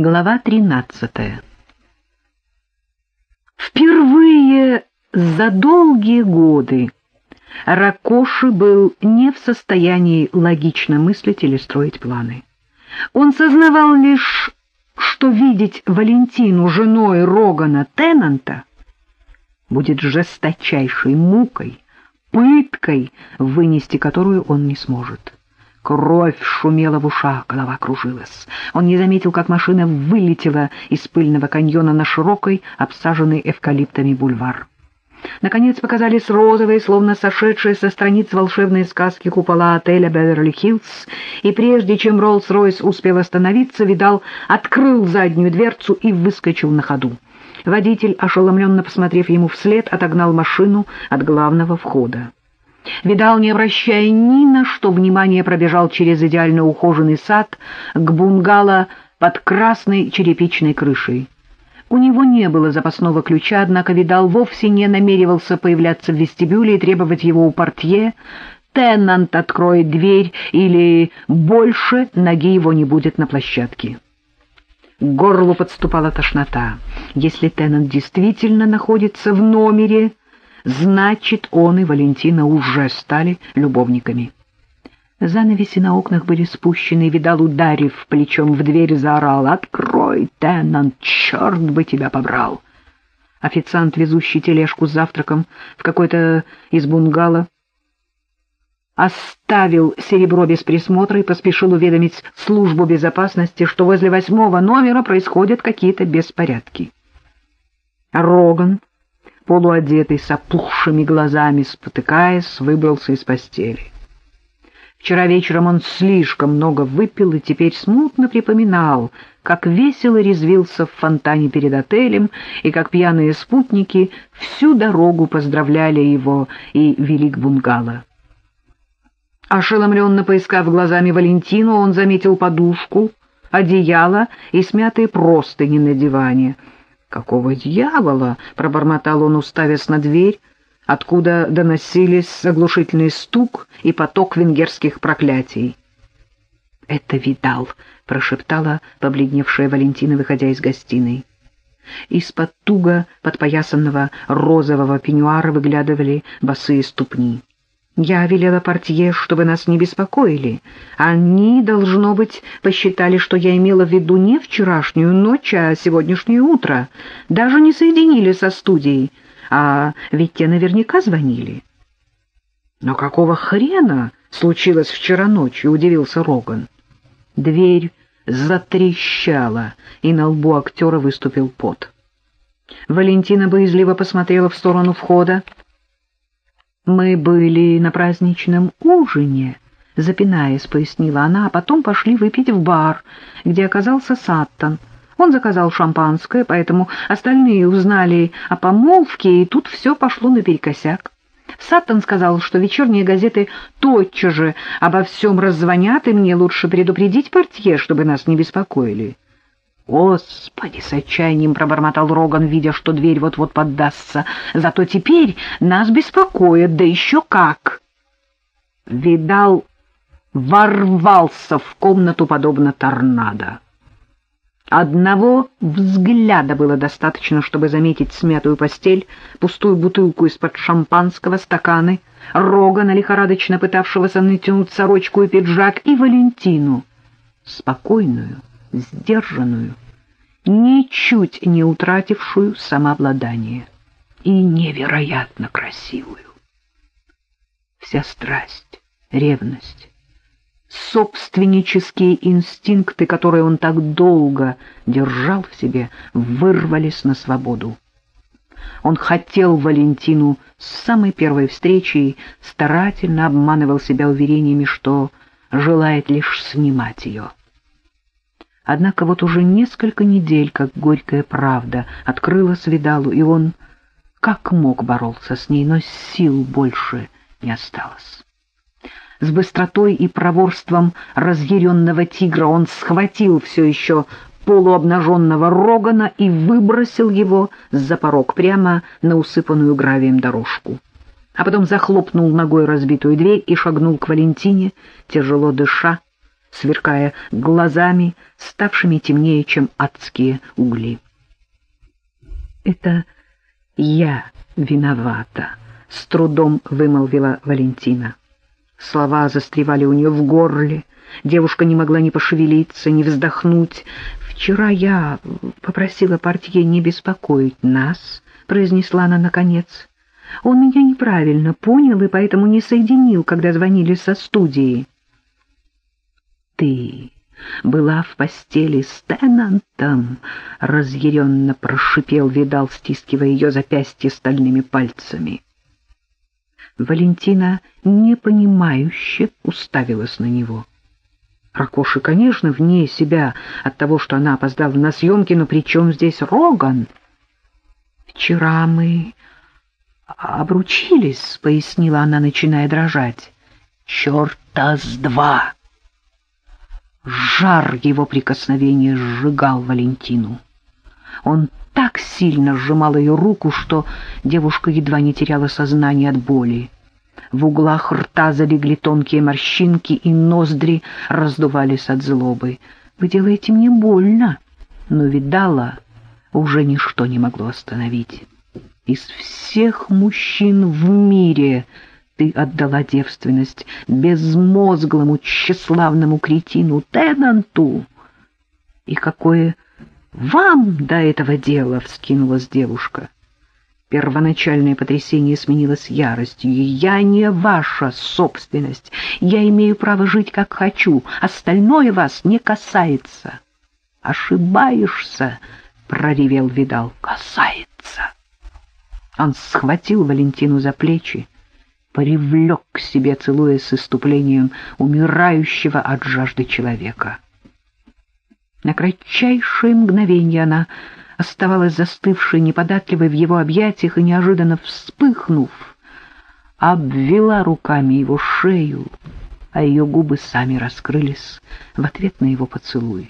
Глава 13 Впервые за долгие годы Ракоши был не в состоянии логично мыслить или строить планы. Он сознавал лишь, что видеть Валентину женой Рогана Теннанта будет жесточайшей мукой, пыткой, вынести которую он не сможет. Кровь шумела в ушах, голова кружилась. Он не заметил, как машина вылетела из пыльного каньона на широкой, обсаженный эвкалиптами бульвар. Наконец показались розовые, словно сошедшие со страниц волшебной сказки купола отеля «Беверли-Хиллз», и прежде чем Роллс-Ройс успел остановиться, Видал открыл заднюю дверцу и выскочил на ходу. Водитель, ошеломленно посмотрев ему вслед, отогнал машину от главного входа. Видал, не обращая ни на что внимания, пробежал через идеально ухоженный сад к бунгало под красной черепичной крышей. У него не было запасного ключа, однако Видал вовсе не намеревался появляться в вестибюле и требовать его у портье. Теннант откроет дверь или больше ноги его не будет на площадке. К горлу подступала тошнота. Если Теннант действительно находится в номере, Значит, он и Валентина уже стали любовниками. Занавеси на окнах были спущены, видал, ударив плечом в дверь, заорал «Открой, Теннант, черт бы тебя побрал!» Официант, везущий тележку с завтраком в какой-то из бунгало, оставил серебро без присмотра и поспешил уведомить службу безопасности, что возле восьмого номера происходят какие-то беспорядки. Роган полуодетый, с опухшими глазами, спотыкаясь, выбрался из постели. Вчера вечером он слишком много выпил и теперь смутно припоминал, как весело резвился в фонтане перед отелем и как пьяные спутники всю дорогу поздравляли его и вели к бунгало. Ошеломленно поискав глазами Валентину, он заметил подушку, одеяло и смятые простыни на диване — «Какого дьявола?» — пробормотал он, уставясь на дверь, откуда доносились оглушительный стук и поток венгерских проклятий. «Это видал», — прошептала побледневшая Валентина, выходя из гостиной. Из-под туго подпоясанного розового пеньюара выглядывали босые ступни. Я велела портье, чтобы нас не беспокоили. Они, должно быть, посчитали, что я имела в виду не вчерашнюю ночь, а сегодняшнее утро. Даже не соединили со студией. А ведь те наверняка звонили. Но какого хрена случилось вчера ночью, удивился Роган. Дверь затрещала, и на лбу актера выступил пот. Валентина боязливо посмотрела в сторону входа. «Мы были на праздничном ужине», — запинаясь, пояснила она, а потом пошли выпить в бар, где оказался Саттон. Он заказал шампанское, поэтому остальные узнали о помолвке, и тут все пошло наперекосяк. Саттон сказал, что вечерние газеты тотчас же обо всем раззвонят, и мне лучше предупредить портье, чтобы нас не беспокоили. «Господи!» — с отчаянием пробормотал Роган, видя, что дверь вот-вот поддастся. «Зато теперь нас беспокоят, да еще как!» Видал, ворвался в комнату подобно торнадо. Одного взгляда было достаточно, чтобы заметить смятую постель, пустую бутылку из-под шампанского, стаканы, Рогана, лихорадочно пытавшегося натянуть сорочку и пиджак, и Валентину, спокойную, сдержанную, ничуть не утратившую самообладание и невероятно красивую. Вся страсть, ревность, собственнические инстинкты, которые он так долго держал в себе, вырвались на свободу. Он хотел Валентину с самой первой встречи старательно обманывал себя уверениями, что желает лишь снимать ее. Однако вот уже несколько недель, как горькая правда, открыла Свидалу, и он как мог боролся с ней, но сил больше не осталось. С быстротой и проворством разъяренного тигра он схватил все еще полуобнаженного Рогана и выбросил его за порог прямо на усыпанную гравием дорожку. А потом захлопнул ногой разбитую дверь и шагнул к Валентине, тяжело дыша, сверкая глазами, ставшими темнее, чем адские угли. «Это я виновата», — с трудом вымолвила Валентина. Слова застревали у нее в горле, девушка не могла ни пошевелиться, ни вздохнуть. «Вчера я попросила портье не беспокоить нас», — произнесла она наконец. «Он меня неправильно понял и поэтому не соединил, когда звонили со студии». «Ты была в постели с Теннантом», — разъяренно прошипел Видал, стискивая ее запястье стальными пальцами. Валентина непонимающе уставилась на него. Ракоши, конечно, вне себя от того, что она опоздала на съемки, но при чем здесь Роган? «Вчера мы обручились», — пояснила она, начиная дрожать. «Черта с два!» Жар его прикосновения сжигал Валентину. Он так сильно сжимал ее руку, что девушка едва не теряла сознание от боли. В углах рта залегли тонкие морщинки, и ноздри раздувались от злобы. «Вы делаете мне больно!» Но видала, уже ничто не могло остановить. Из всех мужчин в мире ты отдала девственность безмозглому, тщеславному кретину Теннанту. И какое вам до этого дела, — вскинулась девушка. Первоначальное потрясение сменилось яростью. «Я не ваша собственность. Я имею право жить, как хочу. Остальное вас не касается». «Ошибаешься», — проревел Видал. «Касается». Он схватил Валентину за плечи, привлек к себе, целуя с иступлением умирающего от жажды человека. На кратчайшее мгновение она оставалась застывшей, неподатливой в его объятиях и, неожиданно вспыхнув, обвела руками его шею, а ее губы сами раскрылись в ответ на его поцелуй.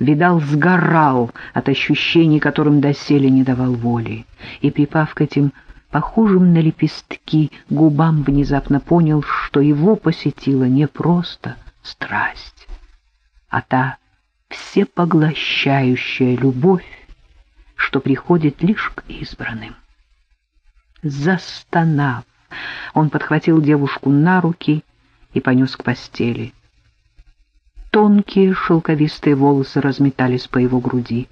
Видал сгорал от ощущений, которым доселе не давал воли, и, припав к этим похожим на лепестки губам, внезапно понял, что его посетила не просто страсть, а та всепоглощающая любовь, что приходит лишь к избранным. Застонав, он подхватил девушку на руки и понес к постели. Тонкие шелковистые волосы разметались по его груди.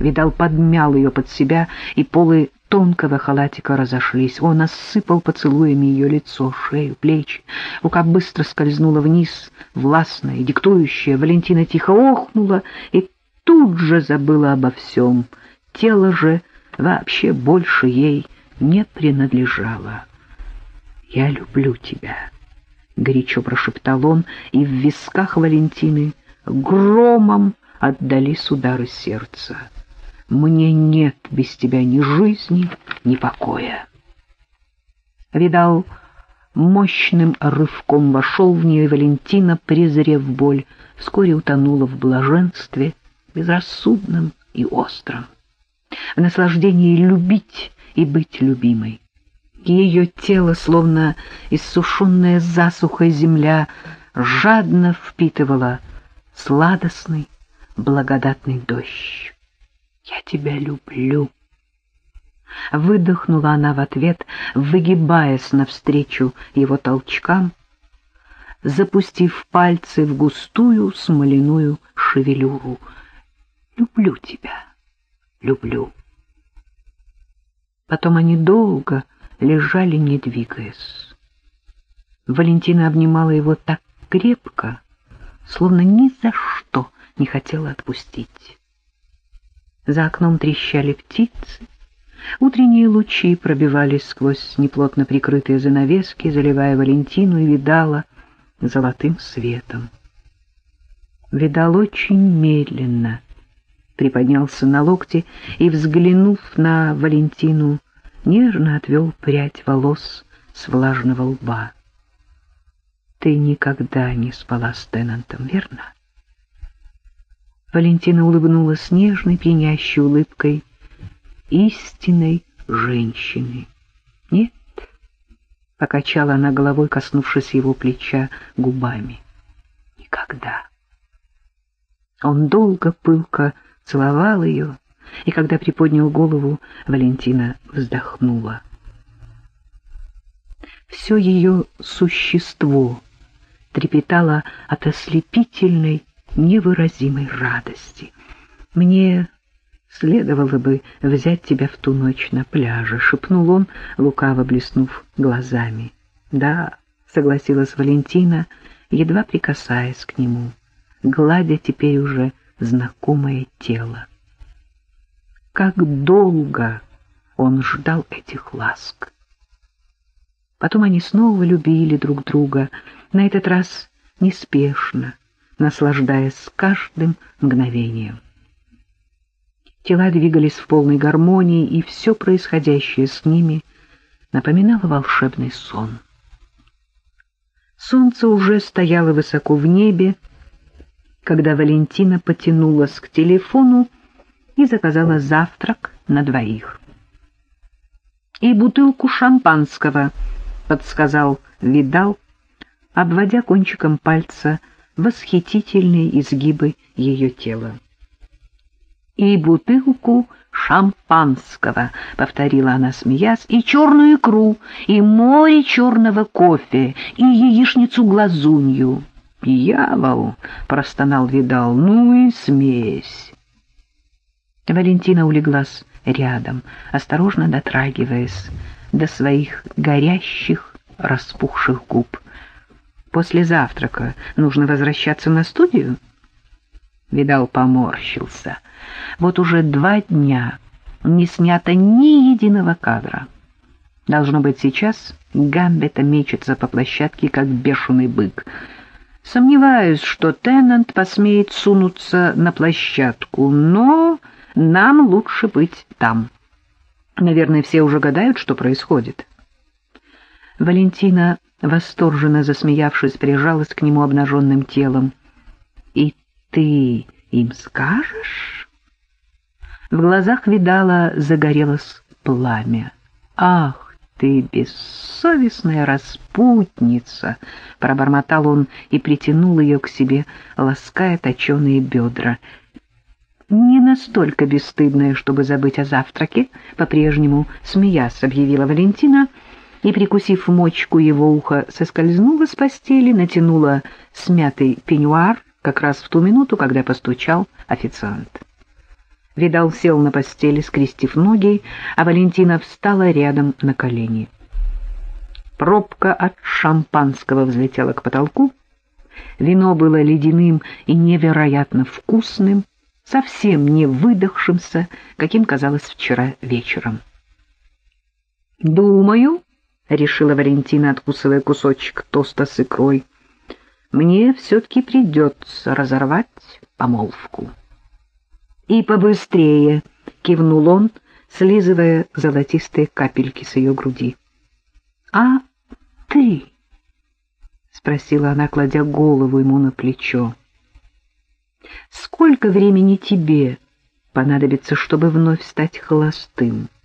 Видал, подмял ее под себя, и полы тонкого халатика разошлись. Он осыпал поцелуями ее лицо, шею, плечи. Рука быстро скользнула вниз, властная диктующая. Валентина тихо охнула и тут же забыла обо всем. Тело же вообще больше ей не принадлежало. «Я люблю тебя», — горячо прошептал он, и в висках Валентины громом отдались удары сердца. Мне нет без тебя ни жизни, ни покоя. Видал, мощным рывком вошел в нее, Валентина, презрев боль, вскоре утонула в блаженстве, безрассудном и остром, в наслаждении любить и быть любимой. Ее тело, словно иссушенная засухой земля, жадно впитывало сладостный, благодатный дождь. «Я тебя люблю!» Выдохнула она в ответ, выгибаясь навстречу его толчкам, запустив пальцы в густую смоляную шевелюру. «Люблю тебя, люблю!» Потом они долго лежали, не двигаясь. Валентина обнимала его так крепко, словно ни за что не хотела отпустить. За окном трещали птицы. Утренние лучи пробивались сквозь неплотно прикрытые занавески, заливая Валентину и Видала золотым светом. Видал очень медленно, приподнялся на локте и, взглянув на Валентину, нежно отвел прядь волос с влажного лба. «Ты никогда не спала с Теннантом, верно?» Валентина улыбнулась нежной, пьянящей улыбкой истинной женщины. «Нет», — покачала она головой, коснувшись его плеча губами, — никогда. Он долго, пылко целовал ее, и когда приподнял голову, Валентина вздохнула. Все ее существо трепетало от ослепительной, невыразимой радости. «Мне следовало бы взять тебя в ту ночь на пляже», — шепнул он, лукаво блеснув глазами. «Да», — согласилась Валентина, едва прикасаясь к нему, гладя теперь уже знакомое тело. Как долго он ждал этих ласк! Потом они снова любили друг друга, на этот раз неспешно, наслаждаясь каждым мгновением. Тела двигались в полной гармонии, и все происходящее с ними напоминало волшебный сон. Солнце уже стояло высоко в небе, когда Валентина потянулась к телефону и заказала завтрак на двоих. «И бутылку шампанского», — подсказал Видал, обводя кончиком пальца восхитительные изгибы ее тела. «И бутылку шампанского», — повторила она, смеясь, — «и черную икру, и море черного кофе, и яичницу-глазунью». «Дьявол!» — простонал Видал. «Ну и смесь!» Валентина улеглась рядом, осторожно дотрагиваясь до своих горящих, распухших губ. «После завтрака нужно возвращаться на студию?» Видал поморщился. «Вот уже два дня не снято ни единого кадра. Должно быть, сейчас Гамбета мечется по площадке, как бешеный бык». Сомневаюсь, что Теннант посмеет сунуться на площадку, но нам лучше быть там. Наверное, все уже гадают, что происходит. Валентина, восторженно засмеявшись, прижалась к нему обнаженным телом. «И ты им скажешь?» В глазах видала загорелось пламя. «Ах!» ты бессовестная распутница!» — пробормотал он и притянул ее к себе, лаская точеные бедра. «Не настолько бесстыдная, чтобы забыть о завтраке», — по-прежнему смеясь объявила Валентина, и, прикусив мочку его уха, соскользнула с постели, натянула смятый пеньюар как раз в ту минуту, когда постучал официант. Видал сел на постели, скрестив ноги, а Валентина встала рядом на колени. Пробка от шампанского взлетела к потолку. Вино было ледяным и невероятно вкусным, совсем не выдохшимся, каким казалось вчера вечером. «Думаю», — решила Валентина, откусывая кусочек тоста с икрой, — «мне все-таки придется разорвать помолвку» и побыстрее, — кивнул он, слизывая золотистые капельки с ее груди. — А ты? — спросила она, кладя голову ему на плечо. — Сколько времени тебе понадобится, чтобы вновь стать холостым? —